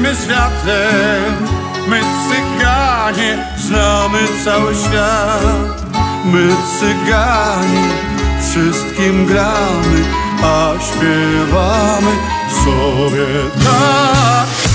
świecimy światem My cyganie znamy cały świat. My cyganie wszystkim gramy A śpiewamy sobie tak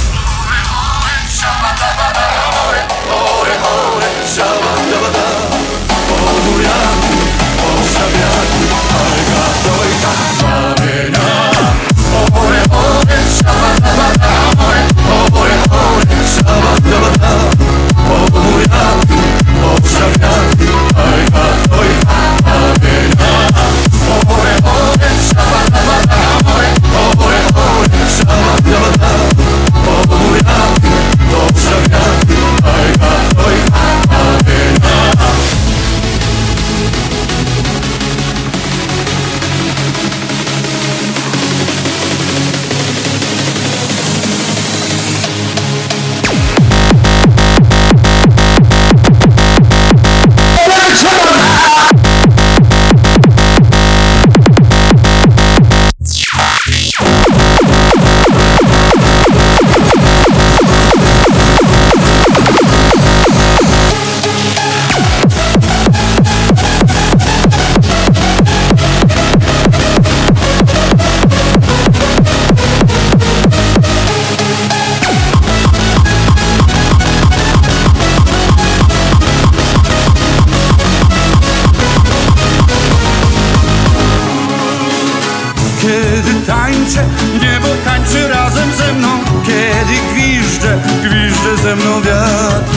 Kiedy tańczę, niebo tańczy razem ze mną. Kiedy gwiżdżę, gwiżdżę ze mną wiatr.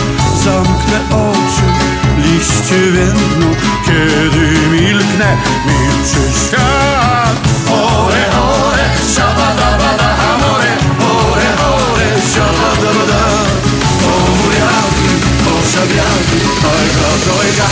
Zamknę oczy, liście więdną. Kiedy milknę, milczy świat. Ore, ore, szabadabada, amore Ore, ore, szabadabada O mój o szabiaki, ojga, dojga